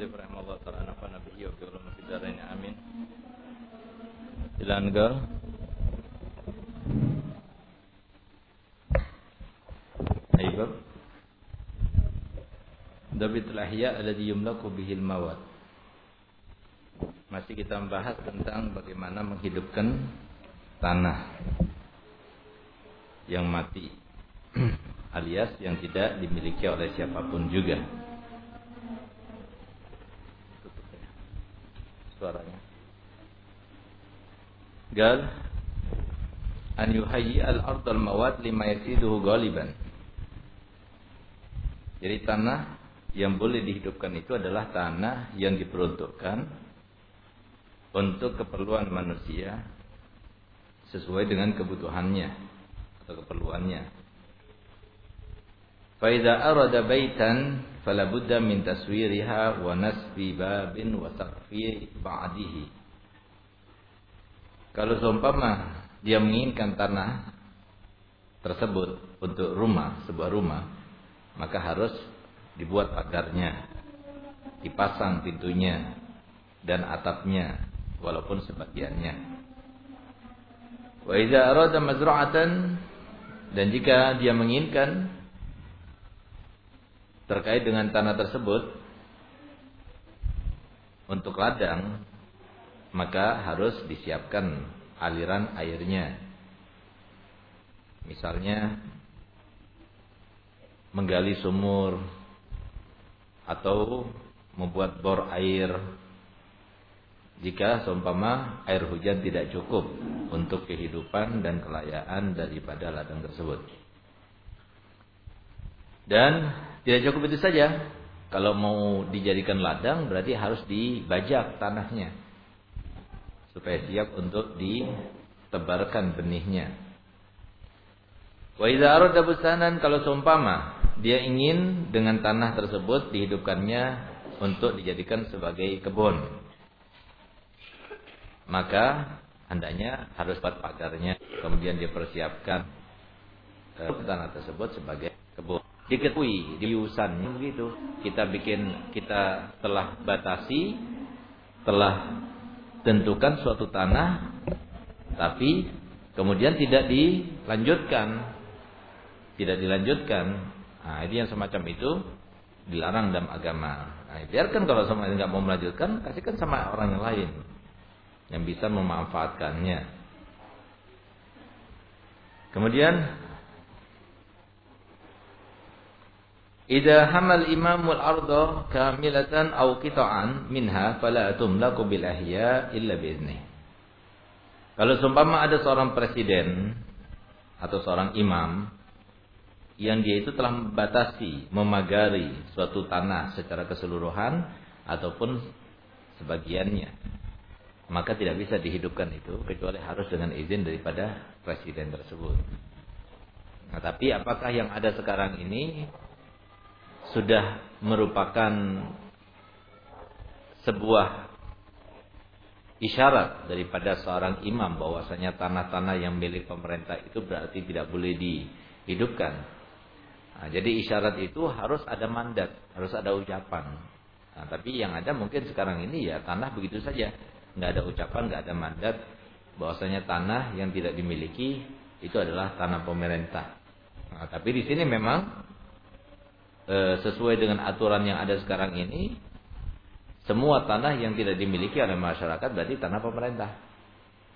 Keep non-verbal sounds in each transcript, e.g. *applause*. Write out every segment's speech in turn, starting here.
al-mu'allif rahimahullah ta'ala nafa'na bihi wa bi'ulum fi dharaini amin. Ilan gal. Aibab. Dabit al-ahya alladhi yumlaku bihi. Masih kita membahas tentang bagaimana menghidupkan tanah yang mati *clears throat* alias yang tidak dimiliki oleh siapa pun juga. Gal an yuhayyi al-ard al-mawat lima yasiduhu ghaliban. Jadi tanah yang boleh dihidupkan itu adalah tanah yang diperuntukkan untuk keperluan manusia sesuai dengan kebutuhannya atau keperluannya. Faida arada baitan fala budda min taswiriha wa nasbi babin wa saqfi ba'dihi. Kalau seumpama dia menginginkan tanah tersebut untuk rumah, sebuah rumah, maka harus dibuat pagarnya, dipasang pintunya dan atapnya walaupun sebagiannya. Wa idza arada mazra'atan dan jika dia menginginkan terkait dengan tanah tersebut untuk ladang maka harus disiapkan aliran airnya. Misalnya menggali sumur atau membuat bor air jika seumpama air hujan tidak cukup untuk kehidupan dan kelayaan daripada ladang tersebut. Dan tidak cukup itu saja. Kalau mau dijadikan ladang berarti harus dibajak tanahnya. Supaya siap untuk ditebarkan benihnya. Wa idza arada kalau seumpama dia ingin dengan tanah tersebut dihidupkannya untuk dijadikan sebagai kebun. Maka hendaknya harus buat pagarnya, kemudian dipersiapkan eh, tanah tersebut sebagai kebun. Diketahui diusan begitu. Kita bikin kita telah batasi telah tentukan suatu tanah tapi kemudian tidak dilanjutkan tidak dilanjutkan Nah, ini yang semacam itu dilarang dalam agama. Nah, biarkan kalau sama nggak mau melanjutkan, kasihkan sama orang yang lain yang bisa memanfaatkannya. Kemudian Idza hamal imamul arda kamilatan aw qita'an minha fala tumlaku bil ahya illa biizni. Kalau seumpama ada seorang presiden atau seorang imam yang dia itu telah membatasi, memagari suatu tanah secara keseluruhan ataupun sebagiannya. Maka tidak bisa dihidupkan itu kecuali harus dengan izin daripada presiden tersebut. Nah, tapi apakah yang ada sekarang ini sudah merupakan sebuah isyarat daripada seorang imam bahwasanya tanah-tanah yang milik pemerintah itu berarti tidak boleh dihidupkan Nah, jadi isyarat itu harus ada mandat, harus ada ucapan. Nah, tapi yang ada mungkin sekarang ini ya tanah begitu saja, nggak ada ucapan, nggak ada mandat, bahwasanya tanah yang tidak dimiliki itu adalah tanah pemerintah. Nah, tapi di sini memang e, sesuai dengan aturan yang ada sekarang ini, semua tanah yang tidak dimiliki oleh masyarakat berarti tanah pemerintah.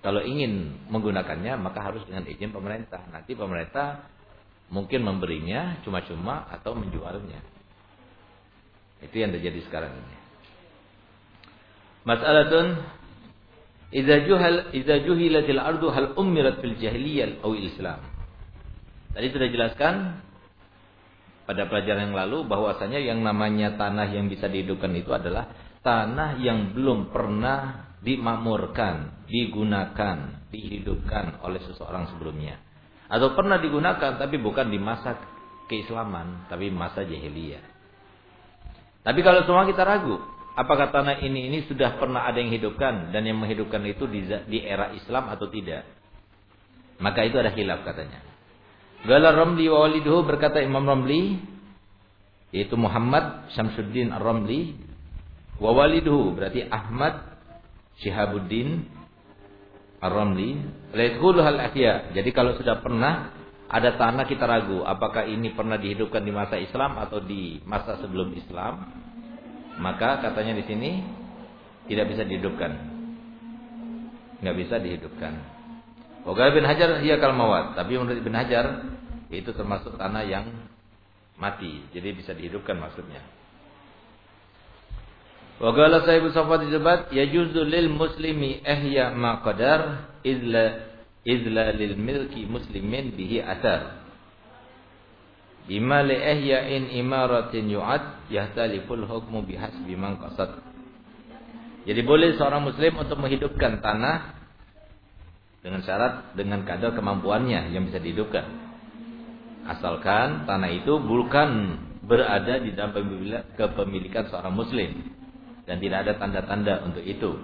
Kalau ingin menggunakannya maka harus dengan izin pemerintah. Nanti pemerintah Mungkin memberinya cuma-cuma atau menjualnya. Itu yang terjadi sekarang ini. Mas'alatun idza juhal juhilatil ardu hal ummirat fil islam. Tadi sudah jelaskan pada pelajaran yang lalu bahwasanya yang namanya tanah yang bisa dihidupkan itu adalah tanah yang belum pernah dimakmurkan, digunakan, dihidupkan oleh seseorang sebelumnya atau pernah digunakan tapi bukan di masa keislaman tapi masa jahiliyah. Tapi kalau semua kita ragu, apakah tanah ini ini sudah pernah ada yang hidupkan dan yang menghidupkan itu di, di era Islam atau tidak? Maka itu ada hilaf katanya. Gala Ramli wa waliduhu berkata Imam Ramli yaitu Muhammad Syamsuddin Ar-Ramli Wa waliduhu berarti Ahmad Syihabuddin Ar-Ramli. Hal ahya. Jadi kalau sudah pernah ada tanah kita ragu apakah ini pernah dihidupkan di masa Islam atau di masa sebelum Islam, maka katanya di sini tidak bisa dihidupkan. Nggak bisa dihidupkan. Wakil bin Hajar ia kalmawat, tapi menurut bin Hajar itu termasuk tanah yang mati, jadi bisa dihidupkan maksudnya. Wa qala sahibu safat ya yajuzu lil muslimi ihya ma qadar idla idla lil milki muslimin bihi athar. Bima li in imaratin yu'ad yahtaliful hukmu bihasbi man qasad. Jadi boleh seorang muslim untuk menghidupkan tanah dengan syarat dengan kadar kemampuannya yang bisa dihidupkan. Asalkan tanah itu bukan berada di dalam kepemilikan seorang muslim dan tidak ada tanda-tanda untuk itu.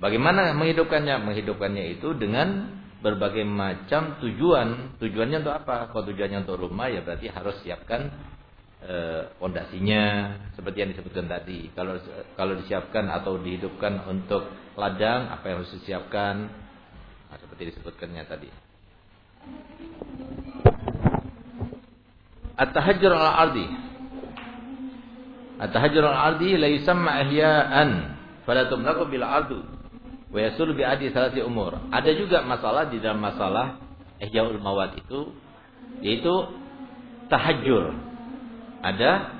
Bagaimana menghidupkannya? Menghidupkannya itu dengan berbagai macam tujuan. Tujuannya untuk apa? Kalau tujuannya untuk rumah ya berarti harus siapkan pondasinya e, seperti yang disebutkan tadi. Kalau kalau disiapkan atau dihidupkan untuk ladang, apa yang harus disiapkan? Seperti disebutkannya tadi. At-tahajjur al-ardi At-tahajjur al-ardi la yusamma ihya'an fala tumlaku bil ardu wa yasul bi adi salati umur. Ada juga masalah di dalam masalah ihya'ul mawat itu yaitu tahajjur. Ada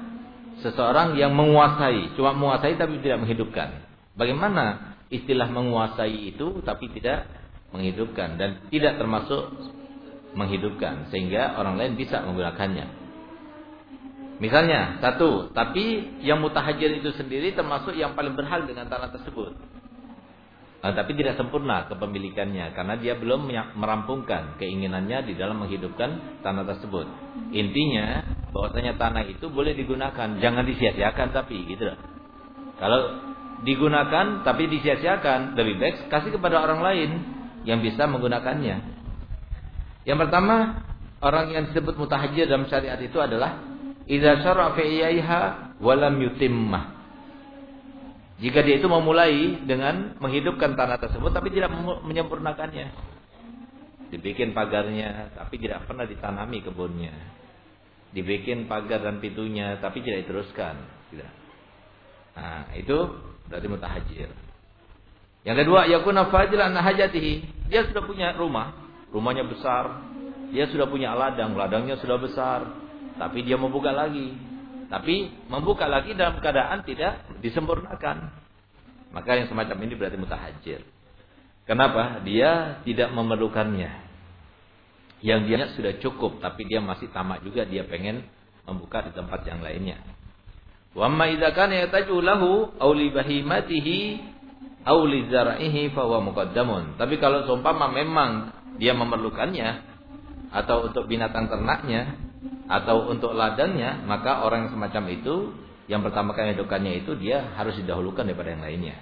seseorang yang menguasai, cuma menguasai tapi tidak menghidupkan. Bagaimana istilah menguasai itu tapi tidak menghidupkan dan tidak termasuk menghidupkan sehingga orang lain bisa menggunakannya. Misalnya satu, tapi yang mutahajir itu sendiri termasuk yang paling berhak dengan tanah tersebut. Nah, tapi tidak sempurna kepemilikannya karena dia belum merampungkan keinginannya di dalam menghidupkan tanah tersebut. Intinya bahwasanya tanah itu boleh digunakan, jangan disia-siakan tapi gitu loh. Kalau digunakan tapi disia-siakan, lebih baik kasih kepada orang lain yang bisa menggunakannya. Yang pertama, orang yang disebut mutahajir dalam syariat itu adalah Idza syara fi walam yutimmah. Jika dia itu memulai dengan menghidupkan tanah tersebut tapi tidak menyempurnakannya. Dibikin pagarnya tapi tidak pernah ditanami kebunnya. Dibikin pagar dan pintunya tapi tidak diteruskan. Tidak. Nah, itu berarti mutahajir. Yang kedua, yakuna fajilan hajatihi. Dia sudah punya rumah, rumahnya besar. Dia sudah punya ladang, ladangnya sudah besar tapi dia membuka lagi. Tapi membuka lagi dalam keadaan tidak disempurnakan. Maka yang semacam ini berarti mutahajir. Kenapa? Dia tidak memerlukannya. Yang dia sudah cukup, tapi dia masih tamak juga, dia pengen membuka di tempat yang lainnya. Wa idza kana yataju lahu bahimatihi aw li zar'ihi fa huwa muqaddamun. Tapi kalau seumpama memang dia memerlukannya atau untuk binatang ternaknya, atau untuk ladangnya, maka orang yang semacam itu yang pertama kali hidupkannya itu dia harus didahulukan daripada yang lainnya.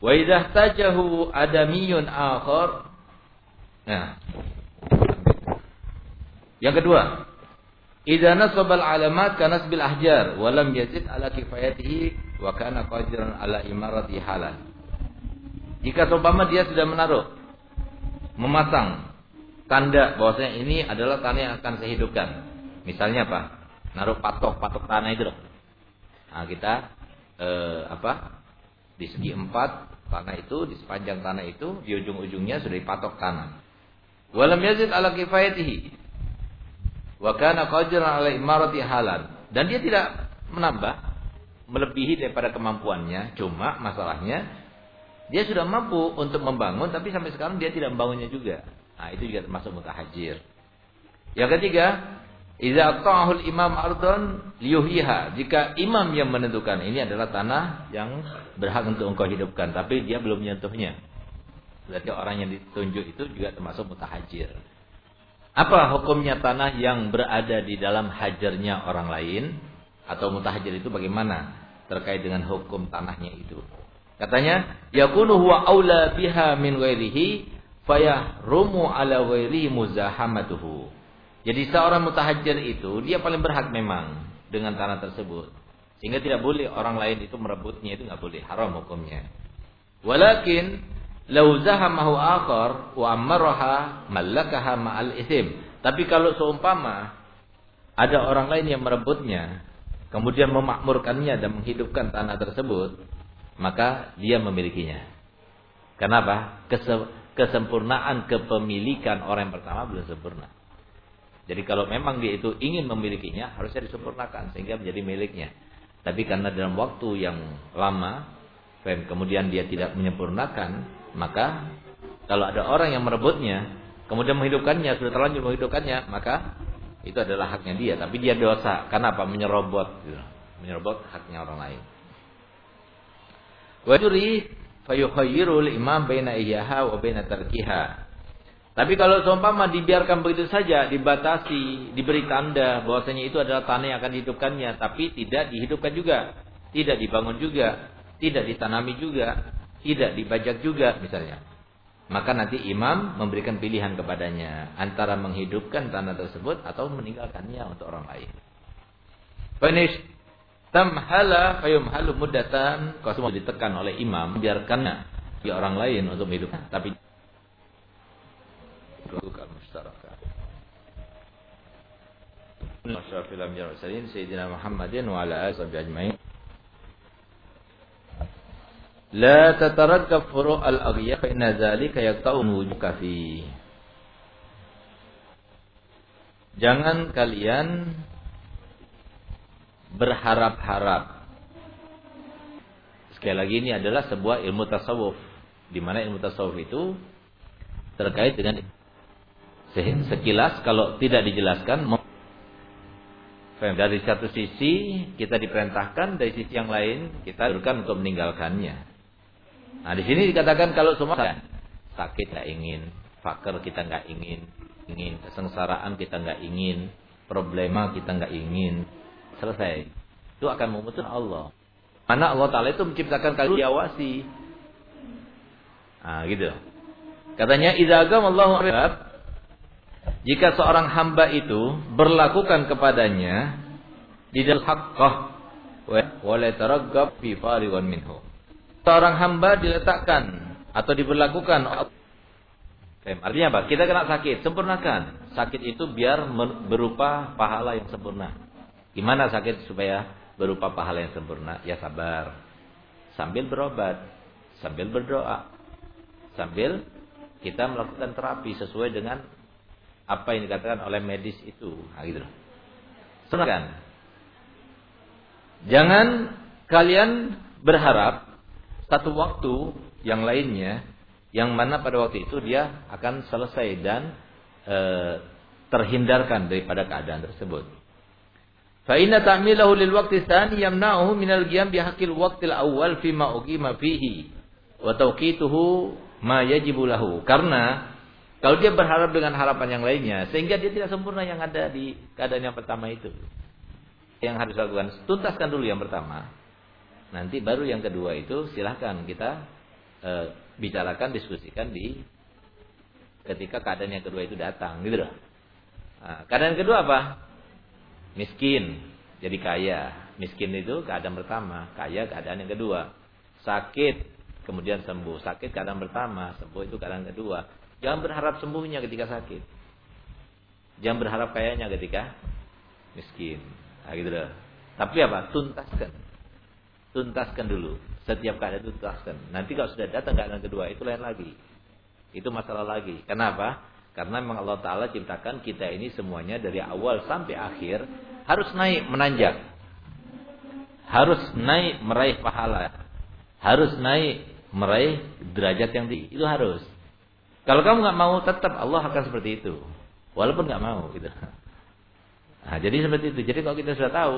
Wa idza tajahu adamiyun akhar. Nah. Yang kedua, idza nasabal alamat kana bil ahjar wa lam yazid ala kifayatihi wa kana ala imarati halan. Jika seumpama dia sudah menaruh memasang tanda bahwasanya ini adalah tanah yang akan saya hidupkan. Misalnya apa? Naruh patok-patok tanah itu. Nah, kita eh, apa? Di segi empat tanah itu, di sepanjang tanah itu, di ujung-ujungnya sudah dipatok tanah. Walam yazid ala kifayatihi. Wa kana qadiran ala imarati halan. Dan dia tidak menambah melebihi daripada kemampuannya, cuma masalahnya dia sudah mampu untuk membangun tapi sampai sekarang dia tidak membangunnya juga. Nah, itu juga termasuk mutahajir. Yang ketiga, idza aqta'ahul imam ardon liyuhiha. Jika imam yang menentukan ini adalah tanah yang berhak untuk engkau hidupkan, tapi dia belum menyentuhnya. Berarti orang yang ditunjuk itu juga termasuk mutahajir. Apa hukumnya tanah yang berada di dalam hajarnya orang lain? Atau mutahajir itu bagaimana? Terkait dengan hukum tanahnya itu. Katanya, yakunu huwa aula biha min ghairihi rumu ala ghairi muzahamatuhu. Jadi seorang mutahajir itu dia paling berhak memang dengan tanah tersebut. Sehingga tidak boleh orang lain itu merebutnya itu nggak boleh, haram hukumnya. Walakin lau zahamahu akhar wa amaraha mallakaha ma'al isim. Tapi kalau seumpama ada orang lain yang merebutnya, kemudian memakmurkannya dan menghidupkan tanah tersebut, maka dia memilikinya. Kenapa? Kesempurnaan kepemilikan orang yang pertama belum sempurna. Jadi kalau memang dia itu ingin memilikinya, harusnya disempurnakan sehingga menjadi miliknya. Tapi karena dalam waktu yang lama, kemudian dia tidak menyempurnakan, maka kalau ada orang yang merebutnya, kemudian menghidupkannya, sudah terlanjur menghidupkannya, maka itu adalah haknya dia. Tapi dia dosa. Kenapa? Menyerobot. Gitu. Menyerobot haknya orang lain. Wajuri fayukhayyirul imam baina iyaha wa baina tarkiha. Tapi kalau seumpama dibiarkan begitu saja, dibatasi, diberi tanda bahwasanya itu adalah tanah yang akan dihidupkannya, tapi tidak dihidupkan juga, tidak dibangun juga, tidak ditanami juga, tidak dibajak juga misalnya maka nanti imam memberikan pilihan kepadanya antara menghidupkan tanah tersebut atau meninggalkannya untuk orang lain. Finish tamhala fayumhalu mudatan kalau semua ditekan oleh imam biarkannya di orang lain untuk hidup tapi lakukan mustaraka. Masyaallah Sayyidina Muhammadin wa ala alihi ajmain. La tatarakkab furu' al-aghya fa inna dzalika yaqta'un wujuka. Jangan kalian berharap-harap. Sekali lagi ini adalah sebuah ilmu tasawuf di mana ilmu tasawuf itu terkait dengan sekilas kalau tidak dijelaskan dari satu sisi kita diperintahkan dari sisi yang lain kita diperintahkan untuk meninggalkannya. Nah di sini dikatakan kalau semua sakit nggak ingin, fakir kita nggak ingin, ingin kesengsaraan kita nggak ingin, problema kita nggak ingin, selesai. Itu akan memutus Allah. Mana Allah Taala itu menciptakan kalian diawasi. Nah gitu. Katanya idagam Allah jika seorang hamba itu berlakukan kepadanya di dalam haqqah wa la fi fariwan minhu. Seorang hamba diletakkan atau diberlakukan Artinya apa? Kita kena sakit, sempurnakan. Sakit itu biar berupa pahala yang sempurna. Gimana sakit supaya berupa pahala yang sempurna? Ya sabar. Sambil berobat, sambil berdoa, sambil kita melakukan terapi sesuai dengan apa yang dikatakan oleh medis itu. Nah, gitu loh. Jangan kalian berharap satu waktu yang lainnya yang mana pada waktu itu dia akan selesai dan e, terhindarkan daripada keadaan tersebut. Fa inna ta'milahu lil waqti tsani yamna'uhu min al-qiyam bi haqqil waqtil awwal fi ma uqima fihi wa tawqituhu ma yajibu lahu. Karena kalau dia berharap dengan harapan yang lainnya, sehingga dia tidak sempurna yang ada di keadaan yang pertama itu. Yang harus dilakukan, tuntaskan dulu yang pertama. Nanti baru yang kedua itu silahkan kita e, bicarakan, diskusikan di ketika keadaan yang kedua itu datang, gitu loh. Nah, keadaan kedua apa? Miskin, jadi kaya. Miskin itu keadaan pertama, kaya keadaan yang kedua. Sakit, kemudian sembuh. Sakit keadaan pertama, sembuh itu keadaan kedua. Jangan berharap sembuhnya ketika sakit. Jangan berharap kayanya ketika miskin. Nah, gitu loh. Tapi apa? Tuntaskan. Tuntaskan dulu. Setiap keadaan tuntaskan. Nanti kalau sudah datang keadaan kedua, itu lain lagi. Itu masalah lagi. Kenapa? Karena memang Allah Ta'ala ciptakan kita ini semuanya dari awal sampai akhir harus naik menanjak. Harus naik meraih pahala. Harus naik meraih derajat yang tinggi. Itu harus. Kalau kamu nggak mau, tetap Allah akan seperti itu. Walaupun nggak mau, gitu. Nah, jadi seperti itu. Jadi kalau kita sudah tahu,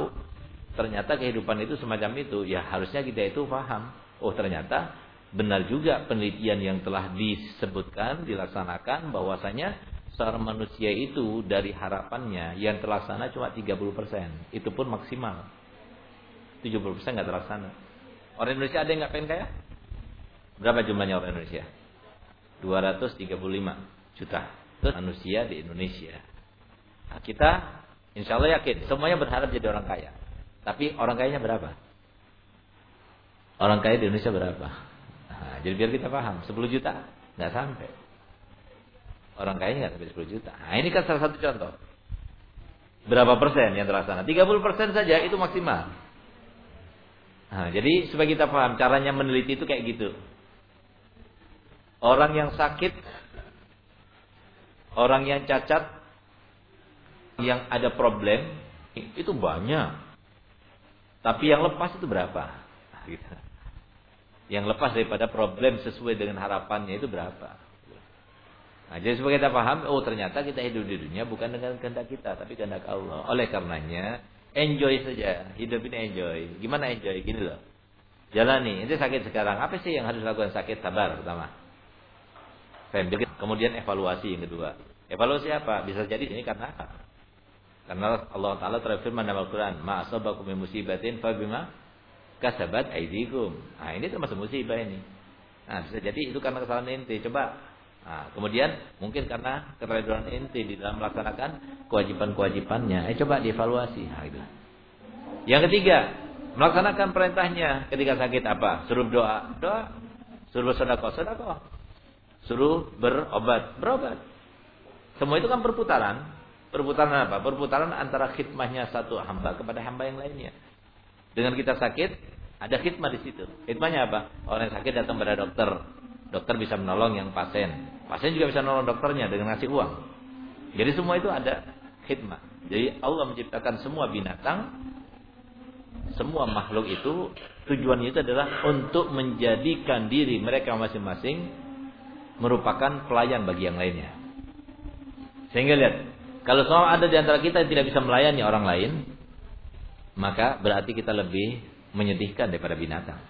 ternyata kehidupan itu semacam itu, ya harusnya kita itu paham. Oh ternyata benar juga penelitian yang telah disebutkan, dilaksanakan, bahwasanya seorang manusia itu dari harapannya yang terlaksana cuma 30%. Itu pun maksimal. 70% nggak terlaksana. Orang Indonesia ada yang nggak pengen kaya? Berapa jumlahnya orang Indonesia? 235 juta manusia di Indonesia. Nah, kita insya Allah yakin semuanya berharap jadi orang kaya. Tapi orang kayanya berapa? Orang kaya di Indonesia berapa? Nah, jadi biar kita paham, 10 juta nggak sampai. Orang kayanya nggak sampai 10 juta. Nah, ini kan salah satu contoh. Berapa persen yang terlaksana? 30 persen saja itu maksimal. Nah, jadi supaya kita paham caranya meneliti itu kayak gitu. Orang yang sakit, orang yang cacat, yang ada problem, itu banyak. Tapi yang lepas itu berapa? Nah, gitu. Yang lepas daripada problem sesuai dengan harapannya itu berapa? Nah, jadi supaya kita paham, oh ternyata kita hidup di dunia bukan dengan kehendak kita, tapi kehendak Allah. Oleh karenanya, enjoy saja. Hidup ini enjoy. Gimana enjoy? Gini loh. Jalani. Ini sakit sekarang. Apa sih yang harus lakukan sakit? Sabar pertama. Kemudian evaluasi yang kedua. Evaluasi apa? Bisa jadi ini karena apa? Karena Allah Ta'ala terfirman dalam Al-Quran. Ma'asabakum min musibatin fabima kasabat aidikum. Nah ini termasuk musibah ini. Nah bisa jadi itu karena kesalahan inti. Coba Nah, kemudian mungkin karena keteledoran inti di dalam melaksanakan kewajiban-kewajibannya. Eh coba dievaluasi. Nah, itu. Yang ketiga, melaksanakan perintahnya ketika sakit apa? Suruh doa, doa. Suruh sedekah, sedekah. Suruh berobat, berobat. Semua itu kan perputaran. Perputaran apa? Perputaran antara khidmahnya satu hamba kepada hamba yang lainnya. Dengan kita sakit, ada khidmah di situ. Khidmahnya apa? Orang yang sakit datang pada dokter. Dokter bisa menolong yang pasien. Pasien juga bisa menolong dokternya dengan ngasih uang. Jadi semua itu ada khidmat. Jadi Allah menciptakan semua binatang, semua makhluk itu tujuannya itu adalah untuk menjadikan diri mereka masing-masing merupakan pelayan bagi yang lainnya. Sehingga lihat, kalau semua ada di antara kita yang tidak bisa melayani orang lain, maka berarti kita lebih menyedihkan daripada binatang.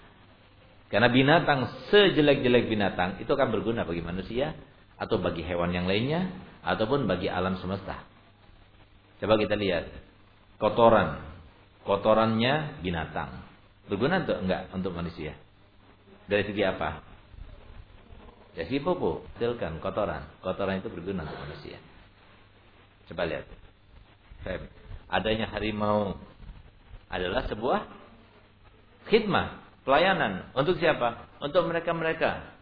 Karena binatang sejelek-jelek binatang itu akan berguna bagi manusia atau bagi hewan yang lainnya ataupun bagi alam semesta. Coba kita lihat kotoran, kotorannya binatang berguna untuk enggak untuk manusia? Dari segi apa? Dari segi pupuk, hasilkan kotoran, kotoran itu berguna untuk manusia. Coba lihat, adanya harimau adalah sebuah khidmah Pelayanan untuk siapa? Untuk mereka-mereka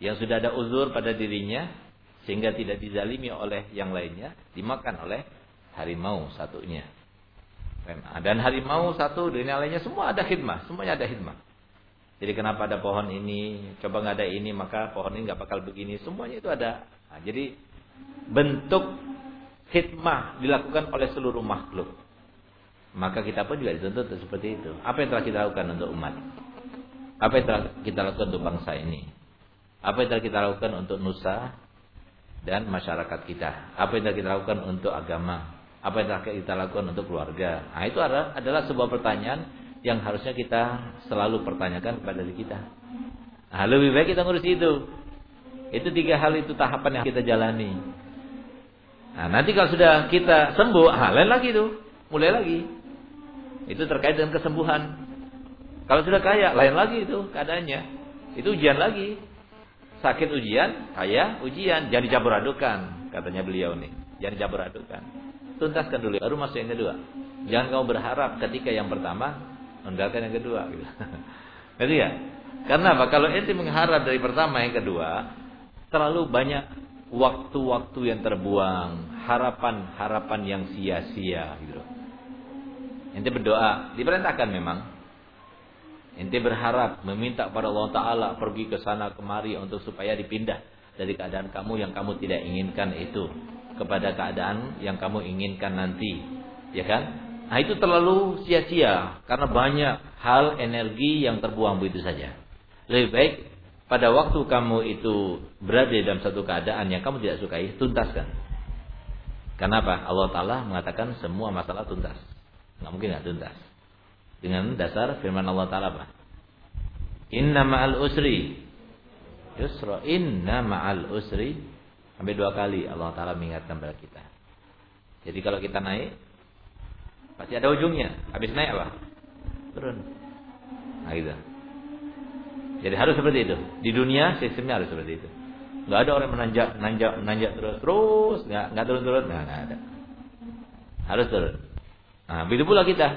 yang sudah ada uzur pada dirinya sehingga tidak dizalimi oleh yang lainnya, dimakan oleh harimau satunya. Dan harimau satu dan yang lainnya semua ada khidmah, semuanya ada khidmah. Jadi kenapa ada pohon ini, coba nggak ada ini maka pohon ini nggak bakal begini, semuanya itu ada. Nah, jadi bentuk khidmah dilakukan oleh seluruh makhluk. Maka kita pun juga dituntut seperti itu. Apa yang telah kita lakukan untuk umat? Apa yang telah kita lakukan untuk bangsa ini? Apa yang telah kita lakukan untuk nusa dan masyarakat kita? Apa yang telah kita lakukan untuk agama? Apa yang telah kita lakukan untuk keluarga? Nah, itu adalah, sebuah pertanyaan yang harusnya kita selalu pertanyakan kepada diri kita. Nah, lebih baik kita ngurus itu. Itu tiga hal itu tahapan yang kita jalani. Nah, nanti kalau sudah kita sembuh, hal lain lagi tuh, mulai lagi. Itu terkait dengan kesembuhan. Kalau sudah kaya, lain lagi itu keadaannya. Itu ujian lagi. Sakit ujian, kaya ujian. Jangan dicampur adukan, katanya beliau nih. Jangan dicampur adukan. Tuntaskan dulu, baru masuk yang kedua. Jangan kamu berharap ketika yang pertama, meninggalkan yang kedua. Gitu. *laughs* Ya? Karena apa? Kalau ente mengharap dari pertama yang kedua, terlalu banyak waktu-waktu yang terbuang, harapan-harapan yang sia-sia gitu. Ente berdoa, diperintahkan memang. Ente berharap meminta kepada Allah Taala pergi ke sana kemari untuk supaya dipindah dari keadaan kamu yang kamu tidak inginkan itu kepada keadaan yang kamu inginkan nanti, ya kan? Nah itu terlalu sia-sia karena banyak hal energi yang terbuang begitu saja. Lebih baik pada waktu kamu itu berada dalam satu keadaan yang kamu tidak sukai, tuntaskan. Kenapa? Allah Ta'ala mengatakan semua masalah tuntas. Nggak mungkin nggak tuntas. Dengan dasar firman Allah Taala apa? Inna ma'al usri yusra. Inna ma'al usri sampai dua kali Allah Taala mengingatkan kepada kita. Jadi kalau kita naik pasti ada ujungnya. Habis naik apa? Turun. Nah gitu. Jadi harus seperti itu. Di dunia sistemnya harus seperti itu. Gak ada orang menanjak, menanjak, menanjak terus, terus, nggak nggak turun turun, nggak ada. Harus turun. Nah, begitu pula kita.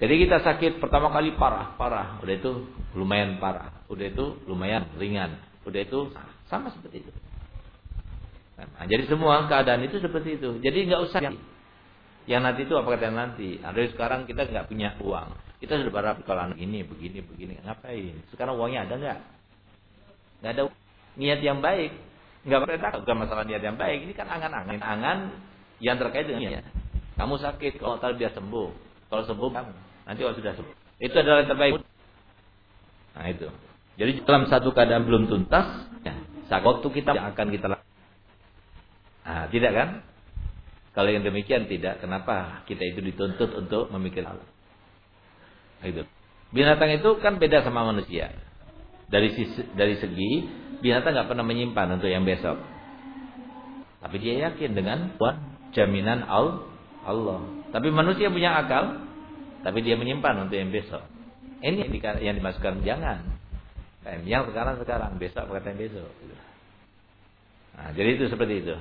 Jadi kita sakit pertama kali parah, parah. Udah itu lumayan parah. Udah itu lumayan ringan. Udah itu sama seperti itu. Nah, jadi semua keadaan itu seperti itu. Jadi nggak usah yang nanti itu apa kata nanti. Ada sekarang kita nggak punya uang. Kita sudah berharap kalau anak ini begini begini ngapain? Sekarang uangnya ada nggak? Nggak ada niat yang baik. Nggak perintah bukan masalah niat yang baik. Ini kan angan-angan, angan yang terkait dengan niat. Kamu sakit, kalau tak biar sembuh. Kalau sembuh kamu, nanti kalau sudah sembuh. Itu adalah yang terbaik. Nah itu. Jadi dalam satu keadaan belum tuntas, ya, waktu kita akan kita lakukan. Nah, tidak kan? Kalau yang demikian tidak, kenapa kita itu dituntut untuk memikirkan Nah, itu. Binatang itu kan beda sama manusia. Dari sisi, dari segi binatang nggak pernah menyimpan untuk yang besok. Tapi dia yakin dengan jaminan Allah. Tapi manusia punya akal, tapi dia menyimpan untuk yang besok. Ini yang dimasukkan jangan. Yang sekarang sekarang, besok berkata yang besok. Nah, jadi itu seperti itu.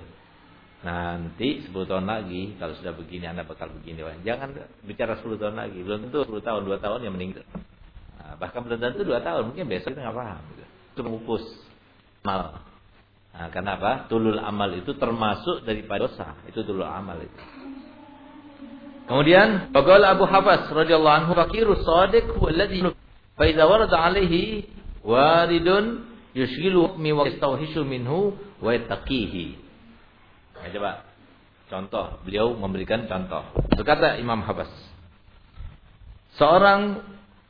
Nanti 10 tahun lagi kalau sudah begini Anda bakal begini. Jangan bicara 10 tahun lagi. Belum tentu 10 tahun, 2 tahun yang meninggal. Nah, bahkan belum tentu 2 tahun. Mungkin besok kita nggak paham. Gitu. Itu mengupus amal. Nah, kenapa? Tulul amal itu termasuk daripada dosa. Itu tulul amal itu. Kemudian, Bagaul Abu Hafas radhiyallahu anhu fakiru sadiq huwa alladhi fa warada alaihi waridun yushghilu mi wa minhu wa yattaqihi. Ya, coba contoh, beliau memberikan contoh. Berkata Imam Habas, seorang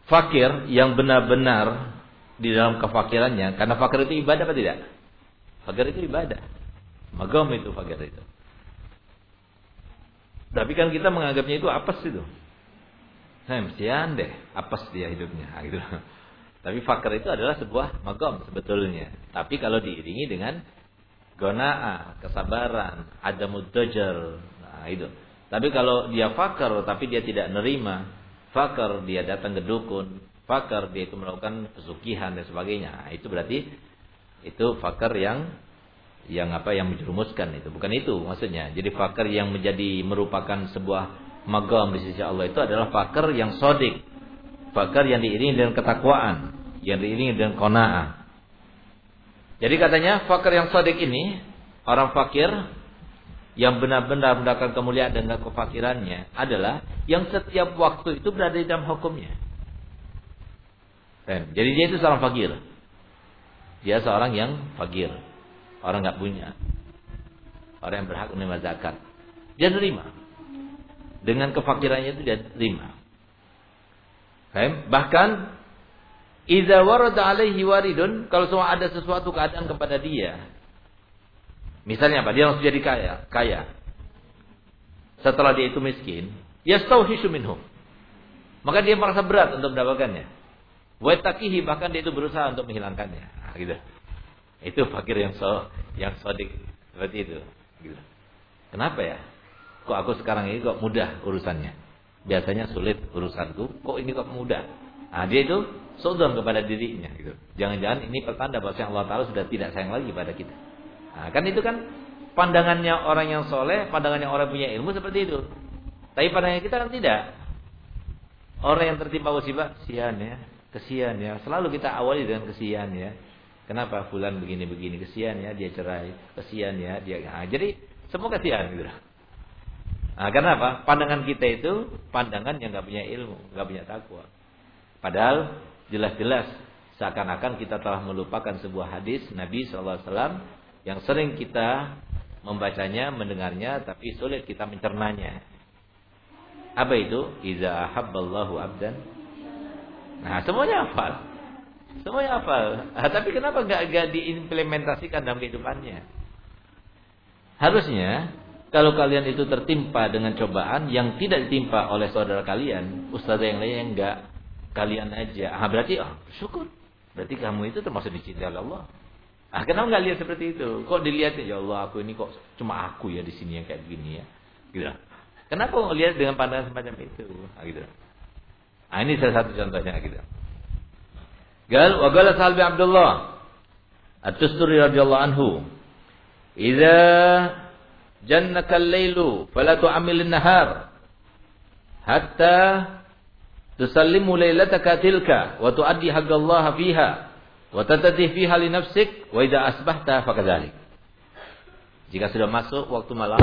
fakir yang benar-benar di dalam kefakirannya, karena fakir itu ibadah apa tidak? Fakir itu ibadah. Magam itu fakir itu. Tapi kan kita menganggapnya itu apes itu. Nah, mestian deh, apes dia hidupnya. Nah, gitu. Tapi fakir itu adalah sebuah magam sebetulnya. Tapi kalau diiringi dengan Gona'ah, kesabaran, ada mudajar. Nah, itu. Tapi kalau dia fakir tapi dia tidak nerima, fakir dia datang ke dukun, fakir dia itu melakukan pesugihan dan sebagainya. Nah, itu berarti itu fakir yang yang apa yang menjerumuskan itu. Bukan itu maksudnya. Jadi fakir yang menjadi merupakan sebuah magam di sisi Allah itu adalah fakir yang sodik. Fakir yang diiringi dengan ketakwaan, yang diiringi dengan kona'ah. Jadi katanya fakir yang sadik ini orang fakir yang benar-benar mendapatkan kemuliaan dengan kefakirannya adalah yang setiap waktu itu berada di dalam hukumnya. Jadi dia itu seorang fakir. Dia seorang yang fakir. Orang nggak punya. Orang yang berhak menerima zakat. Dia terima. Dengan kefakirannya itu dia terima. Bahkan Iza warada alaihi waridun, kalau semua ada sesuatu keadaan kepada dia. Misalnya apa? Dia langsung jadi kaya, kaya. Setelah dia itu miskin, yastauhishu minhum. Maka dia merasa berat untuk mendapatkannya. Wa takihi bahkan dia itu berusaha untuk menghilangkannya. Nah, gitu. Itu fakir yang so yang sodik seperti itu. Gitu. Kenapa ya? Kok aku sekarang ini kok mudah urusannya? Biasanya sulit urusanku, kok ini kok mudah? Nah, dia itu sodom kepada dirinya gitu. Jangan-jangan ini pertanda bahwa Allah Taala sudah tidak sayang lagi pada kita. Nah, kan itu kan pandangannya orang yang soleh, pandangannya orang punya ilmu seperti itu. Tapi pandangannya kita kan tidak. Orang yang tertimpa musibah, kesian ya, kesian ya. Selalu kita awali dengan kesian ya. Kenapa fulan begini-begini kesian ya dia cerai, kesian ya dia. Nah, jadi semua kesian gitu. Nah, kenapa? Pandangan kita itu pandangan yang nggak punya ilmu, nggak punya takwa. Padahal jelas-jelas seakan-akan kita telah melupakan sebuah hadis Nabi SAW yang sering kita membacanya, mendengarnya, tapi sulit kita mencernanya. Apa itu? Iza ahabballahu abdan. Nah, semuanya hafal. Semuanya hafal. Nah, tapi kenapa gak, gak diimplementasikan dalam kehidupannya? Harusnya kalau kalian itu tertimpa dengan cobaan yang tidak ditimpa oleh saudara kalian, ustaz yang lain enggak kalian aja. Ah berarti oh, syukur. Berarti kamu itu termasuk dicintai oleh Allah. Ah kenapa nggak lihat seperti itu? Kok dilihat ya Allah aku ini kok cuma aku ya di sini yang kayak begini ya. Gitu. Kenapa kok lihat dengan pandangan semacam itu? Ah, gitu. Ah ini salah satu contohnya gitu. Gal wa qala Salbi Abdullah At-Tusturi radhiyallahu anhu Idza jannaka al-lailu fala tu'amil an-nahar hatta tusallimu lailataka tilka wa tuaddi haqqallaha fiha wa tatati fiha li nafsik wa idza asbahta fakadzalik. Jika sudah masuk waktu malam,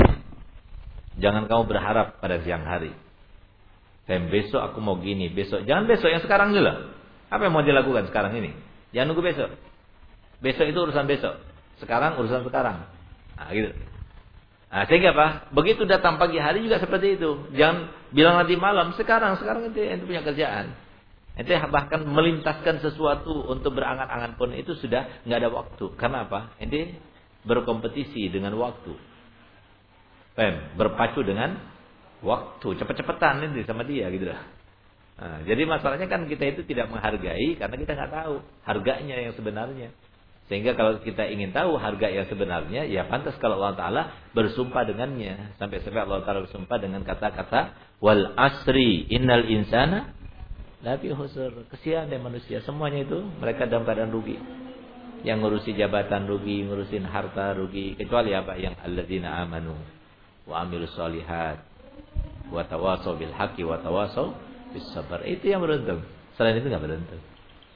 jangan kamu berharap pada siang hari. Dan besok aku mau gini, besok. Jangan besok, yang sekarang dulu. Apa yang mau dilakukan sekarang ini? Jangan nunggu besok. Besok itu urusan besok. Sekarang urusan sekarang. Nah, gitu. Nah, sehingga apa? Begitu datang pagi hari juga seperti itu. Jangan bilang nanti malam. Sekarang, sekarang itu yang punya kerjaan. Ente bahkan melintaskan sesuatu untuk berangan-angan pun itu sudah nggak ada waktu. Karena apa? Ente berkompetisi dengan waktu. Pem, berpacu dengan waktu. Cepet-cepetan ini sama dia gitu lah. Nah, jadi masalahnya kan kita itu tidak menghargai karena kita nggak tahu harganya yang sebenarnya. Sehingga kalau kita ingin tahu harga yang sebenarnya, ya pantas kalau Allah Taala bersumpah dengannya. Sampai-sampai Allah Taala bersumpah dengan kata-kata wal asri innal insana lafi husur. Kesian deh manusia, semuanya itu mereka dalam keadaan rugi yang ngurusi jabatan rugi, ngurusin harta rugi, kecuali apa yang alladzina amanu wa amilus solihat wa tawasau bil wa tawasau bis sabar. Itu yang beruntung. Selain itu nggak beruntung.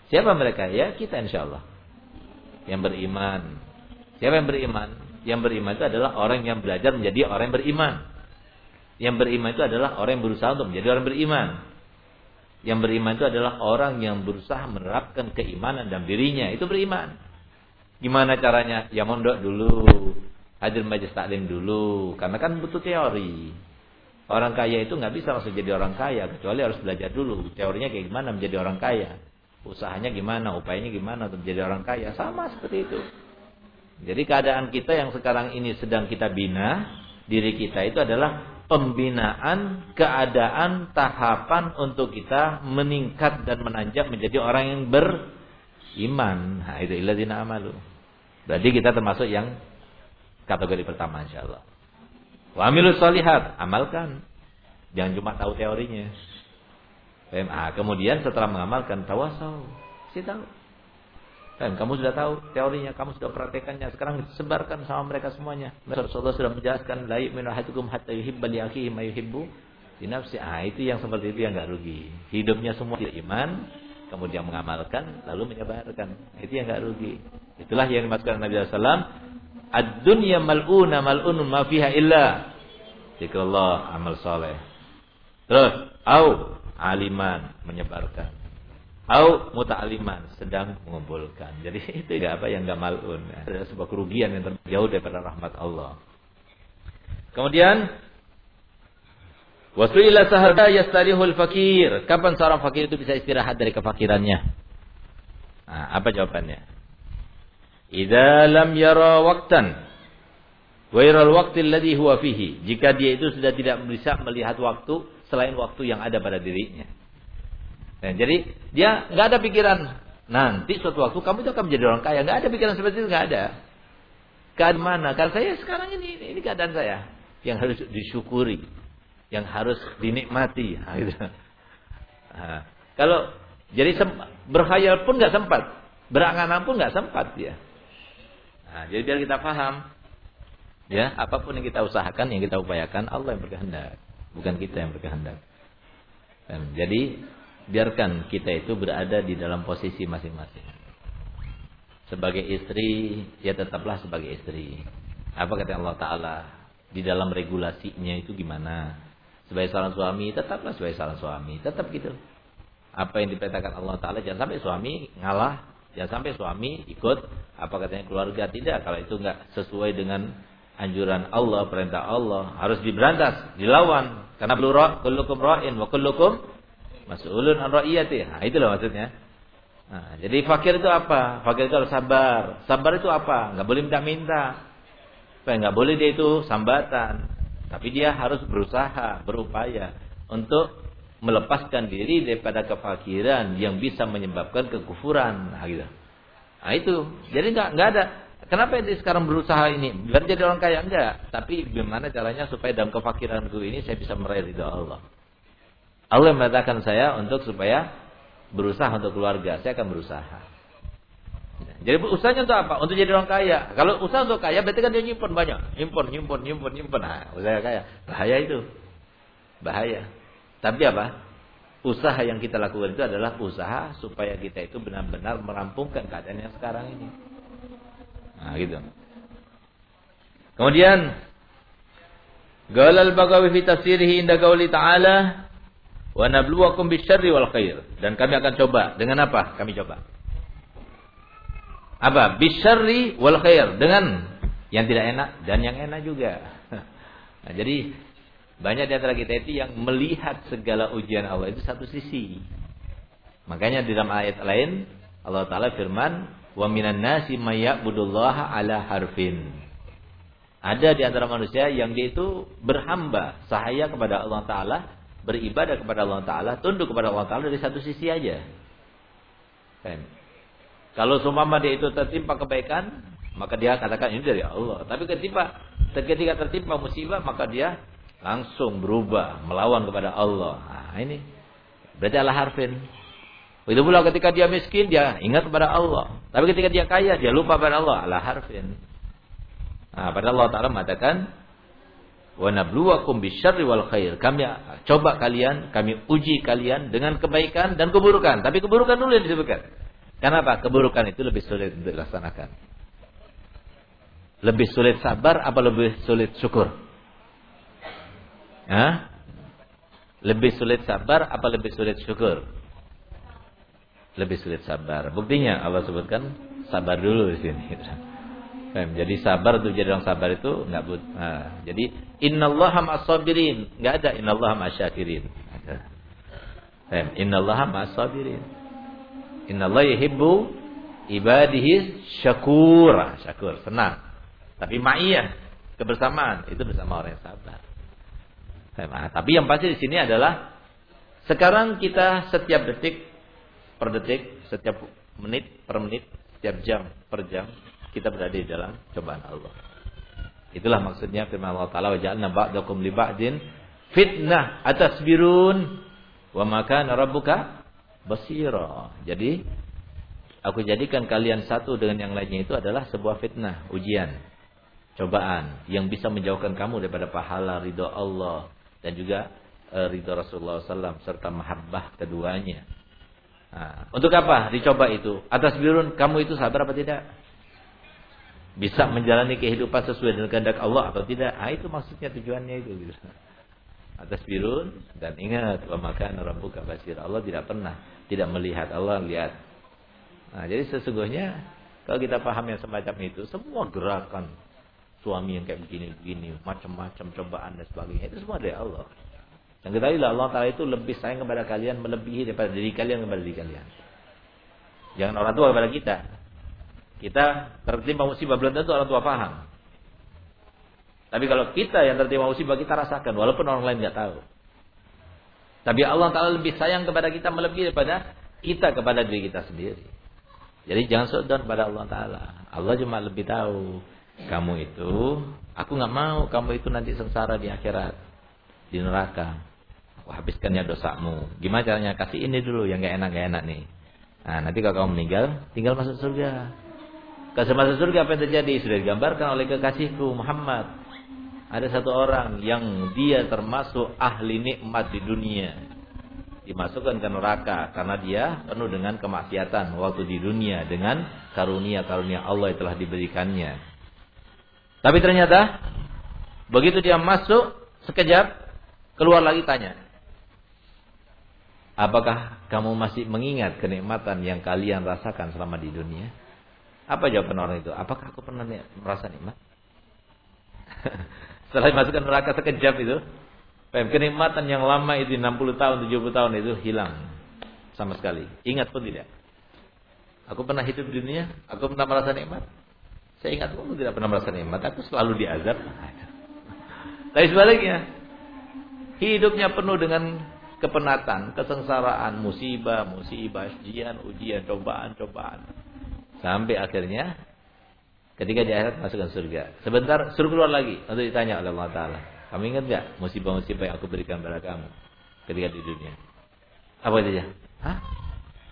Siapa mereka? Ya kita insyaallah. Yang beriman. Siapa yang beriman? Yang beriman itu adalah orang yang belajar menjadi orang yang beriman. Yang beriman itu adalah orang yang berusaha untuk menjadi orang beriman. Yang beriman itu adalah orang yang berusaha menerapkan keimanan dalam dirinya. Itu beriman. Gimana caranya? Ya mondok dulu. Hadir majelis taklim dulu. Karena kan butuh teori. Orang kaya itu nggak bisa langsung jadi orang kaya. Kecuali harus belajar dulu. Teorinya kayak gimana menjadi orang kaya. Usahanya gimana, upayanya gimana untuk menjadi orang kaya. Sama seperti itu. Jadi keadaan kita yang sekarang ini sedang kita bina. Diri kita itu adalah pembinaan keadaan tahapan untuk kita meningkat dan menanjak menjadi orang yang beriman. Nah, itu illadzina amalu. Berarti kita termasuk yang kategori pertama insyaallah. Wa amilus solihat, amalkan. Jangan cuma tahu teorinya. PMA. Kemudian setelah mengamalkan tawasau, si tahu. Dan kamu sudah tahu teorinya, kamu sudah praktekannya. Sekarang sebarkan sama mereka semuanya. Rasulullah sudah menjelaskan la yu'minu ahadukum hatta yuhibba akhihi ma nafsi. Ah, itu yang seperti itu yang enggak rugi. Hidupnya semua iman, kemudian mengamalkan lalu menyebarkan. Itu yang enggak rugi. Itulah yang dimaksudkan Nabi sallallahu Ad-dunya mal'una mal'unun ma fiha illa zikrullah amal soleh. Terus, au aliman menyebarkan. Au muta'aliman sedang mengumpulkan. Jadi *laughs* itu tidak apa yang enggak mal'un. Ada sebuah kerugian yang terjauh daripada rahmat Allah. Kemudian Wasuila sahada yastarihul fakir. Kapan seorang fakir itu bisa istirahat dari kefakirannya? Nah, apa jawabannya? Idza lam yara waqtan ghairal waqti alladhi huwa fihi. Jika dia itu sudah tidak bisa melihat waktu selain waktu yang ada pada dirinya. Nah, jadi dia nggak ada pikiran nanti suatu waktu kamu itu akan menjadi orang kaya. Nggak ada pikiran seperti itu nggak ada. Keadaan mana? Karena saya sekarang ini ini keadaan saya yang harus disyukuri, yang harus dinikmati. *laughs* Nah, gitu. nah, kalau jadi berkhayal pun nggak sempat, berangan pun nggak sempat dia. Nah, jadi biar kita paham, ya apa pun yang kita usahakan, yang kita upayakan, Allah yang berkehendak, bukan kita yang berkehendak. Jadi biarkan kita itu berada di dalam posisi masing-masing. Sebagai istri, ya tetaplah sebagai istri. Apa kata Allah Taala di dalam regulasinya itu gimana? Sebagai seorang suami, tetaplah sebagai seorang suami, tetap gitu. Apa yang diperintahkan Allah Taala jangan sampai suami ngalah Jangan sampai suami ikut apa katanya keluarga tidak kalau itu enggak sesuai dengan anjuran Allah, perintah Allah, harus diberantas, dilawan. Karena kullukum ra'in wa kullukum mas'ulun an ra'iyati. Nah, itulah maksudnya. Nah, jadi fakir itu apa? Fakir itu harus sabar. Sabar itu apa? Enggak boleh minta-minta. Enggak boleh dia itu sambatan. Tapi dia harus berusaha, berupaya untuk melepaskan diri daripada kefakiran yang bisa menyebabkan kekufuran. Nah, gitu. nah itu. Jadi nggak nggak ada. Kenapa ini sekarang berusaha ini? Biar jadi orang kaya enggak. Tapi bagaimana caranya supaya dalam kefakiranku ini saya bisa meraih ridha Allah. Allah mengatakan saya untuk supaya berusaha untuk keluarga. Saya akan berusaha. Jadi usahanya untuk apa? Untuk jadi orang kaya. Kalau usaha untuk kaya berarti kan dia nyimpan banyak. Nyimpan, nyimpan, nyimpan, nyimpan. Nah, usaha kaya. Bahaya itu. Bahaya. Tapi apa? usaha yang kita lakukan itu adalah usaha supaya kita itu benar-benar merampungkan keadaan yang sekarang ini. Nah, gitu. Kemudian Galal Bagawi fi tafsirihi inda qauli ta'ala wa nabluwakum bisyarri wal khair. Dan kami akan coba dengan apa? Kami coba. Apa? Bisyarri wal khair dengan yang tidak enak dan yang enak juga. *laughs* Nah, jadi banyak di antara kita itu yang melihat segala ujian Allah itu satu sisi. Makanya di dalam ayat lain Allah Taala firman, "Wa minan nasi may ala harfin." Ada di antara manusia yang dia itu berhamba sahaya kepada Allah Ta'ala, beribadah kepada Allah Ta'ala, tunduk kepada Allah Ta'ala dari satu sisi aja. Kan? Kalau sumama dia itu tertimpa kebaikan, maka dia katakan ini dari Allah. Tapi ketika ketika tertimpa musibah, maka dia langsung berubah, melawan kepada Allah. Nah, ini berarti Allah harfin. Itu pula ketika dia miskin, dia ingat kepada Allah. Tapi ketika dia kaya, dia lupa kepada Allah. Allah harfin. Nah, pada Allah Ta'ala mengatakan, Wa nabluwakum bisyarri wal khair. Kami coba kalian, kami uji kalian dengan kebaikan dan keburukan. Tapi keburukan dulu yang disebutkan. Kenapa? Keburukan itu lebih sulit untuk dilaksanakan. Lebih sulit sabar apa lebih sulit syukur? Hah? Lebih sulit sabar apa lebih sulit syukur? Lebih sulit sabar. Buktinya Allah sebutkan sabar dulu di sini. *laughs* Jadi sabar tuh jadi orang sabar itu nggak but. Nah, jadi innallaha ma'as-sabirin, nggak ada innallaha ma'asyakirin. Faham? Innallaha ma'as-sabirin. Innallaha yuhibbu ibadihi syakura, syakur, senang. Tapi ma'iyah, kebersamaan itu bersama orang yang sabar. Nah, tapi yang pasti di sini adalah sekarang kita setiap detik per detik, setiap menit per menit, setiap jam per jam kita berada di dalam cobaan Allah. Itulah maksudnya firman Allah Taala wa ja'alna ba'dakum li ba'din fitnah atasbirun wa maka rabbuka basira. Jadi aku jadikan kalian satu dengan yang lainnya itu adalah sebuah fitnah, ujian, cobaan yang bisa menjauhkan kamu daripada pahala ridho Allah dan juga uh, ridho Rasulullah SAW serta mahabbah keduanya. Nah, untuk apa dicoba itu? Atas birun kamu itu sabar apa tidak? bisa menjalani kehidupan sesuai dengan kehendak Allah atau tidak. Ah itu maksudnya tujuannya itu. Gitu. Atas birun dan ingat wa makan rabbuka basir. Allah tidak pernah tidak melihat, Allah lihat. Nah, jadi sesungguhnya kalau kita paham yang semacam itu, semua gerakan suami yang kayak begini-begini, macam-macam cobaan dan sebagainya itu semua dari Allah. Kita lihat Allah Taala itu lebih sayang kepada kalian melebihi daripada diri kalian kepada diri kalian. Jangan orang tua kepada kita, kita tertimpa musibah belum tentu orang tua paham. Tapi kalau kita yang tertimpa musibah kita rasakan walaupun orang lain nggak tahu. Tapi Allah Taala lebih sayang kepada kita melebihi daripada kita kepada diri kita sendiri. Jadi jangan sodon pada Allah Taala. Allah cuma lebih tahu kamu itu. Aku nggak mau kamu itu nanti sengsara di akhirat di neraka. Habiskannya dosamu. Gimana caranya? Kasih ini dulu yang nggak enak nggak enak nih. Nah nanti kalau kamu meninggal, tinggal masuk surga. Kasih masuk surga apa yang terjadi? Sudah digambarkan oleh kekasihku Muhammad. Ada satu orang yang dia termasuk ahli nikmat di dunia. Dimasukkan ke neraka karena dia penuh dengan kemaksiatan waktu di dunia dengan karunia-karunia Allah yang telah diberikannya. Tapi ternyata begitu dia masuk sekejap keluar lagi tanya. Apakah kamu masih mengingat kenikmatan yang kalian rasakan selama di dunia? Apa jawaban orang itu? Apakah aku pernah merasa nikmat? *laughs* Setelah dimasukkan neraka sekejap itu, kenikmatan yang lama itu 60 tahun, 70 tahun itu hilang sama sekali. Ingat pun tidak. Aku pernah hidup di dunia, aku pernah merasa nikmat. Saya ingat pun tidak pernah merasa nikmat, aku selalu diazab. *laughs* Tapi sebaliknya, hidupnya penuh dengan kepenatan, kesengsaraan, musibah, musibah, ujian, ujian, cobaan, cobaan. Sampai akhirnya ketika di akhirat masukkan surga. Sebentar suruh keluar lagi untuk ditanya oleh Allah Taala. Kamu ingat gak musibah-musibah yang aku berikan pada kamu ketika di dunia? Apa itu ya? Hah?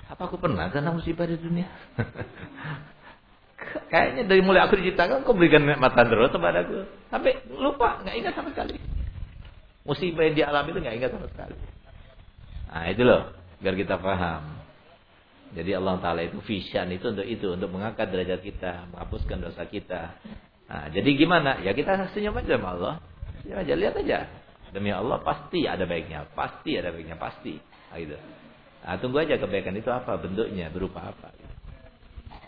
Apa aku pernah kena musibah di dunia? *laughs* Kayaknya dari mulai aku diciptakan kau berikan nikmatan terus aku. Sampai lupa, nggak ingat sama sekali. Musibah yang dialami itu nggak ingat sama sekali. Nah, itu loh, biar kita paham. Jadi Allah Ta'ala itu vision itu untuk itu, untuk mengangkat derajat kita, menghapuskan dosa kita. Nah, jadi gimana? Ya kita senyum aja sama Allah. Senyum aja, lihat aja. Demi Allah pasti ada baiknya, pasti ada baiknya, pasti. Nah, gitu. Nah, tunggu aja kebaikan itu apa bentuknya, berupa apa. Gitu.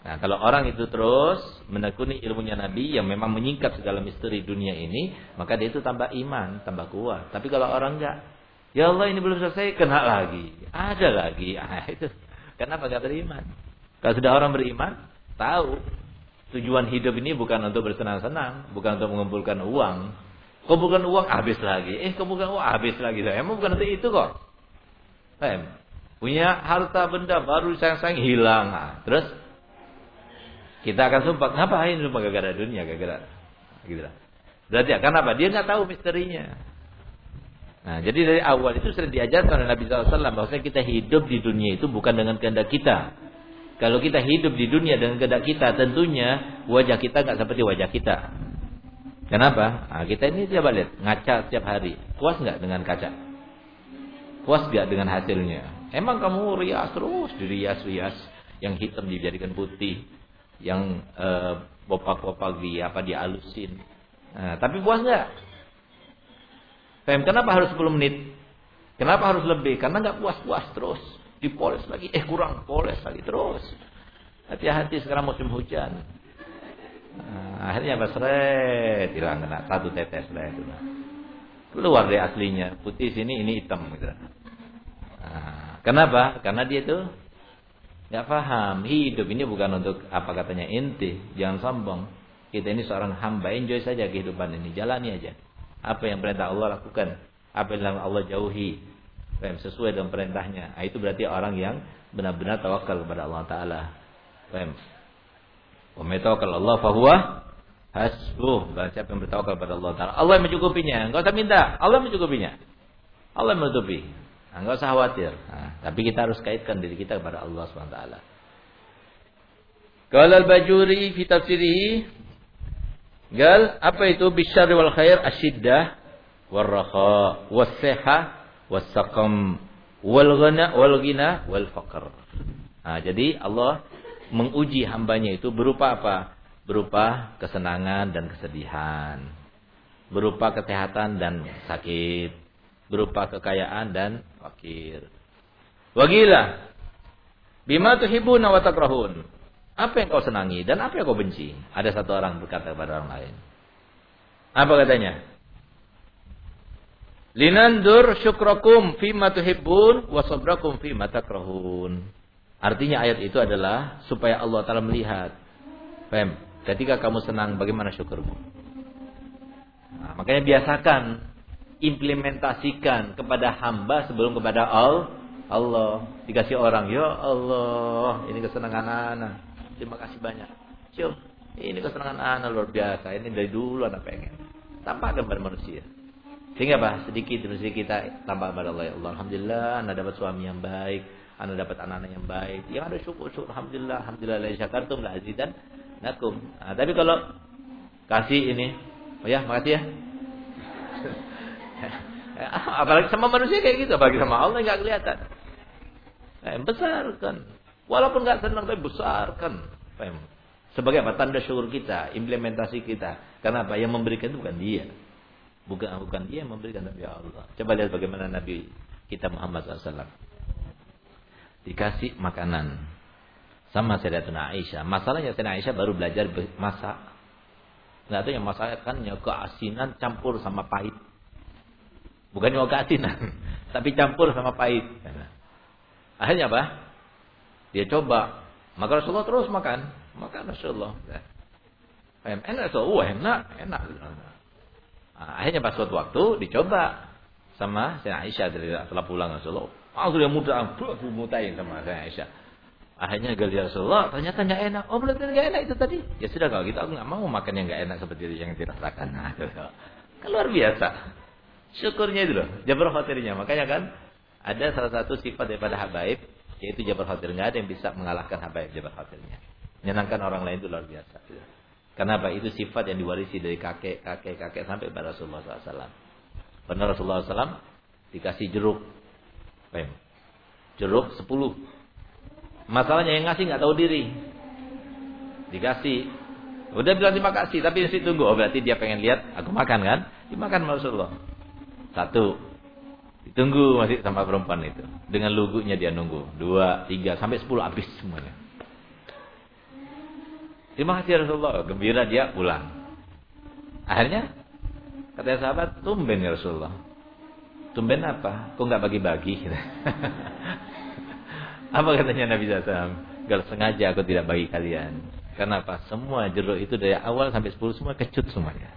Nah, kalau orang itu terus menekuni ilmunya Nabi yang memang menyingkap segala misteri dunia ini, maka dia itu tambah iman, tambah kuat. Tapi kalau orang enggak, ya Allah ini belum selesai, kena lagi, ada lagi. *laughs* Ah, itu Kenapa gak beriman? Kalau sudah orang beriman, tahu tujuan hidup ini bukan untuk bersenang-senang, bukan untuk mengumpulkan uang. Kumpulkan uang habis lagi. Eh, kumpulkan uang habis lagi. Emang bukan untuk itu kok. Em, punya harta benda baru sayang-sayang hilang. Nah, terus kita akan sumpah, ngapain sumpah gara-gara dunia, gara-gara gitu Berarti ya, kenapa? Dia nggak tahu misterinya. Nah, jadi dari awal itu sudah diajarkan oleh Nabi SAW bahwasanya kita hidup di dunia itu bukan dengan kehendak kita. Kalau kita hidup di dunia dengan kehendak kita, tentunya wajah kita nggak seperti wajah kita. Kenapa? Nah, kita ini coba lihat ngaca setiap hari. Puas nggak dengan kaca? Puas nggak dengan hasilnya? Emang kamu rias terus dirias-rias, yang hitam dijadikan putih, yang uh, bopak-bopak di apa dialusin. Nah, tapi puas nggak? Fem, kenapa harus 10 menit? Kenapa harus lebih? Karena nggak puas-puas terus. Dipoles lagi, eh kurang, poles lagi terus. Hati-hati sekarang musim hujan. Nah, akhirnya basret, hilang kena satu tetes lah itu. Keluar dari aslinya, putih sini, ini hitam gitu. Nah, kenapa? Karena dia itu nggak paham. Hidup ini bukan untuk apa katanya inti. Jangan sombong. Kita ini seorang hamba, enjoy saja kehidupan ini, jalani aja. Apa yang perintah Allah lakukan. Apa yang Allah jauhi. Sesuai dengan perintahnya. Nah, itu berarti orang yang benar-benar tawakal kepada Allah Ta'ala. Paham? Wa Allah fahuwa hasbuh. Barang siapa yang bertawakal kepada Allah Ta'ala. Allah yang mencukupinya. Enggak usah minta. Allah yang mencukupinya. Allah yang menutupi. Nah, enggak usah khawatir. Nah, tapi kita harus kaitkan diri kita kepada Allah SWT. Kalau al-Bajuri fi tafsirihi Gal apa itu bisyarri wal khair asyiddah wal raha was seha wal ghana wal ghina wal faqr. Nah, jadi Allah menguji hambanya itu berupa apa? Berupa kesenangan dan kesedihan. Berupa kesehatan dan sakit. Berupa kekayaan dan fakir. Wagila. Bima tuhibuna wa takrahun. Apa yang kau senangi dan apa yang kau benci? Ada satu orang berkata kepada orang lain. Apa katanya? Linandur syukrakum fima tuhibbun wa sabrakum fima takrahun. Artinya ayat itu adalah supaya Allah Ta'ala melihat. Pem, ketika kamu senang bagaimana syukurmu? Nah, makanya biasakan implementasikan kepada hamba sebelum kepada Allah. Dikasih orang, ya Allah, ini kesenangan anak. Terima kasih banyak. Cium. Ini kesenangan anak luar biasa. Ini dari dulu anak pengen. Tambahkan pada manusia. Sehingga apa? Sedikit demi sedikit kita tambah kepada Allah. Ya Allah. Alhamdulillah. Anda dapat suami yang baik. Anda dapat anak-anak yang baik. Yang ada syukur. syukur. Alhamdulillah. Alhamdulillah. La syakartum la azidan. Nakum. Nah, tapi kalau kasih ini. Oh ya, makasih ya. *laughs* Apalagi sama manusia kayak gitu. Apalagi sama Allah nggak kelihatan. Eh, besar kan. Walaupun nggak senang tapi besar kan. Sebagai apa? Tanda syukur kita, implementasi kita. Karena apa? Yang memberikan itu bukan dia. Bukan bukan dia yang memberikan tapi Allah. Coba lihat bagaimana Nabi kita Muhammad SAW. Dikasih makanan sama Sayyidatuna Aisyah. Masalahnya Sayyidatuna Aisyah baru belajar masak. Nggak tahu yang masakannya keasinan campur sama pahit. Bukan yang keasinan, *laughs* tapi campur sama pahit. Akhirnya apa? Dia coba. Maka Rasulullah terus makan. Maka Rasulullah. Enak Rasulullah. Wah enak. Enak. Nah, akhirnya pas suatu waktu dicoba. Sama Sayyidina Aisyah setelah pulang Rasulullah. Langsung dia mudah. Mutain sama Sayyidina Aisyah. Akhirnya gali Rasulullah, ternyata nggak enak. Oh berarti nggak enak itu tadi. Ya sudah kalau gitu aku nggak mau makan yang nggak enak seperti itu yang dirasakan. Nah, kan luar biasa. Syukurnya itu loh, jabar khawatirnya. Makanya kan ada salah satu sifat daripada habaib yaitu Jabal Khadir. Nggak ada yang bisa mengalahkan Habaib Jabal Khadirnya. Menyenangkan orang lain itu luar biasa. Kenapa? Itu sifat yang diwarisi dari kakek, kakek, kakek sampai pada Rasulullah SAW. Pernah Rasulullah SAW dikasih jeruk. jeruk 10. Masalahnya yang ngasih nggak tahu diri. Dikasih. Udah bilang terima kasih, tapi masih tunggu. Oh berarti dia pengen lihat aku makan kan? Dimakan Rasulullah. Satu. Ditunggu masih sama perempuan itu. Dengan lugunya dia nunggu. Dua, tiga, sampai sepuluh habis semuanya. Terima kasih Rasulullah. Gembira dia pulang. Akhirnya kata sahabat, tumben ya Rasulullah. Tumben apa? Kok nggak bagi-bagi? *laughs* apa katanya Nabi SAW? Kalau sengaja aku tidak bagi kalian. Kenapa? Semua jeruk itu dari awal sampai sepuluh semua kecut semuanya.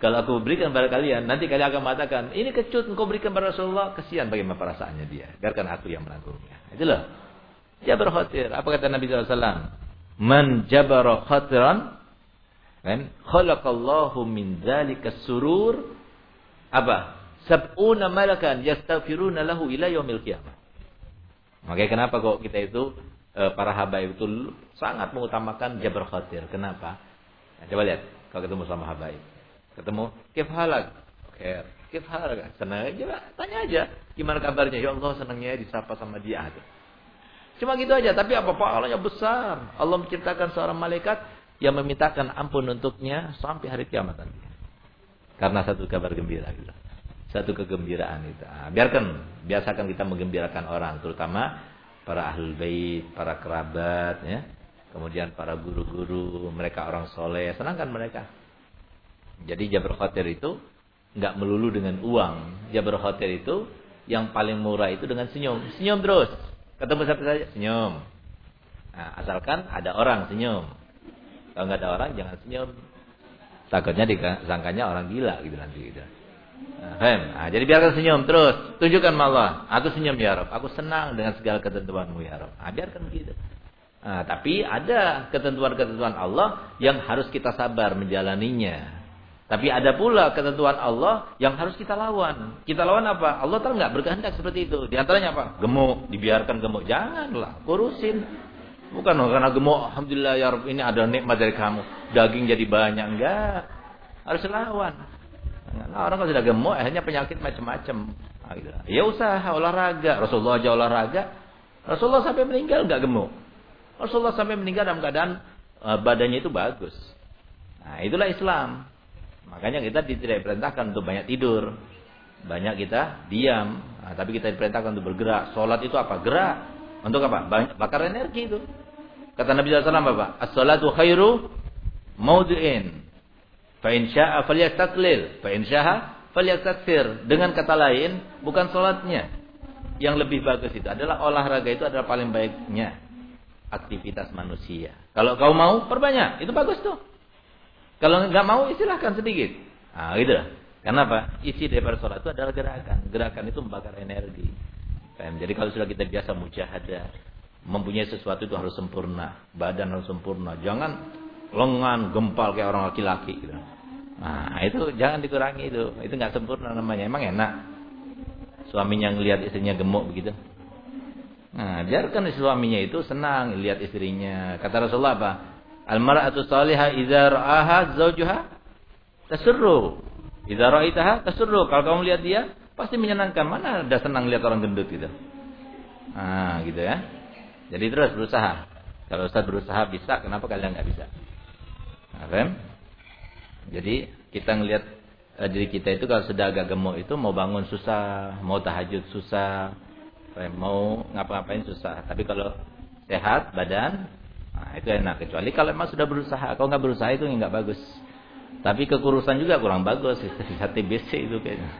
Kalau aku berikan pada kalian, nanti kalian akan mengatakan, ini kecut engkau berikan pada Rasulullah, kesian bagaimana perasaannya dia. Biarkan aku yang menanggungnya. Itulah. Jabar khatir. Apa kata Nabi SAW? Man jabara khatiran, kan? Khalaqallahu min dzalika surur. Apa? Sab'una malakan yastaghfiruna lahu ila yaumil qiyamah. Makanya kenapa kok kita itu eh, para habaib itu sangat mengutamakan jabar khatir. Kenapa? Nah, coba lihat kalau ketemu sama habaib. Ketemu, kif halak? Khair. Kif halak? Senang aja, tanya aja. Gimana kabarnya? Ya Allah senangnya disapa sama dia. Cuma gitu aja, tapi apa pahalanya besar. Allah menciptakan seorang malaikat yang memintakan ampun untuknya sampai hari kiamat nanti. Karena satu kabar gembira gitu. Satu kegembiraan itu. Nah, biarkan, biasakan kita menggembirakan orang, terutama para ahlul bait, para kerabat ya. Kemudian para guru-guru, mereka orang soleh, senangkan mereka. Jadi Jabir Khatir itu nggak melulu dengan uang. Jabir Khatir itu yang paling murah itu dengan senyum. Senyum terus. Ketemu siapa saja, senyum. Nah, asalkan ada orang senyum. Kalau nggak ada orang jangan senyum. Takutnya disangkanya orang gila gitu nanti gitu. Nah, jadi biarkan senyum terus. Tunjukkan Allah. Aku senyum ya Rob. Aku senang dengan segala ketentuanmu ya Rob. Nah, biarkan begitu. Nah, tapi ada ketentuan-ketentuan Allah yang harus kita sabar menjalaninya. Tapi ada pula ketentuan Allah yang harus kita lawan. Kita lawan apa? Allah tahu nggak berkehendak seperti itu. Di antaranya apa? Gemuk, dibiarkan gemuk. Janganlah, kurusin. Bukan karena gemuk, alhamdulillah ya Rob, ini ada nikmat dari kamu. Daging jadi banyak, enggak. Harus lawan. Nah, orang kalau sudah gemuk, akhirnya penyakit macam-macam. Nah, gitu. Ya usaha olahraga. Rasulullah aja olahraga. Rasulullah sampai meninggal nggak gemuk. Rasulullah sampai meninggal dalam keadaan uh, badannya itu bagus. Nah, itulah Islam. Makanya kita tidak diperintahkan untuk banyak tidur. Banyak kita diam. Nah, tapi kita diperintahkan untuk bergerak. Sholat itu apa? Gerak. Untuk apa? Banyak, bakar energi itu. Kata Nabi SAW apa? As-salatu khairu maudu'in. Fa'in sya'a falyastaklil. Fa'in sya'a falyastakfir. Dengan kata lain, bukan sholatnya. Yang lebih bagus itu adalah olahraga itu adalah paling baiknya aktivitas manusia. Kalau kau mau, perbanyak. Itu bagus tuh. Kalau nggak mau, istilahkan sedikit. Nah, gitu. Kenapa? Isi daripada sholat itu adalah gerakan. Gerakan itu membakar energi. Jadi kalau sudah kita biasa mujahadah, mempunyai sesuatu itu harus sempurna. Badan harus sempurna. Jangan lengan, gempal kayak orang laki-laki gitu. Nah, itu jangan dikurangi itu. Itu nggak sempurna namanya. Emang enak. Suaminya ngelihat istrinya gemuk begitu. Nah, biarkan suaminya itu senang lihat istrinya. Kata Rasulullah apa? Al-mar'atu salihah idza ra'aha zawjuha tasurru. Idza ra'aitaha tasurru. Kalau kamu lihat dia, pasti menyenangkan. Mana ada senang lihat orang gendut gitu. Nah, gitu ya. Jadi terus berusaha. Kalau Ustaz berusaha bisa, kenapa kalian nggak bisa? Nah, Jadi kita ngelihat uh, diri kita itu kalau sudah agak gemuk itu mau bangun susah, mau tahajud susah, mau ngapa-ngapain susah. Tapi kalau sehat badan, nah itu enak. Kecuali kalau memang sudah berusaha. Kalau nggak berusaha itu nggak bagus. Tapi kekurusan juga kurang bagus. Bisa TBC itu kayaknya.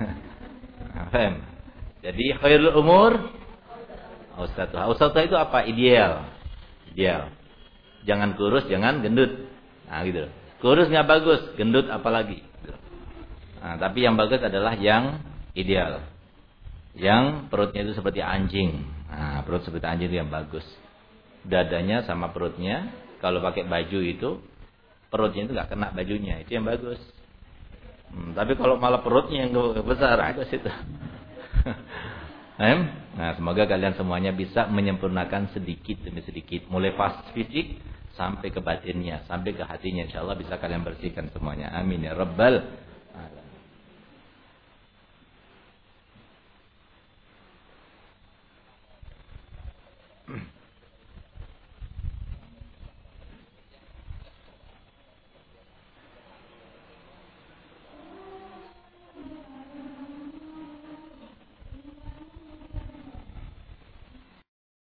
Nah, Jadi khairul umur Ustaz. Ustaz itu apa? Ideal. Ideal. Jangan kurus, jangan gendut. Nah gitu. Kurus nggak bagus, gendut apalagi. Nah, tapi yang bagus adalah yang ideal. Yang perutnya itu seperti anjing. Nah, perut seperti anjing itu yang bagus. Dadanya sama perutnya, kalau pakai baju itu, perutnya itu nggak kena bajunya, itu yang bagus. Hmm, tapi kalau malah perutnya yang besar, *laughs* bagus itu. nah, semoga kalian semuanya bisa menyempurnakan sedikit demi sedikit. Mulai pas fisik, sampai ke batinnya, sampai ke hatinya. Insya Allah bisa kalian bersihkan semuanya. Amin ya Rabbal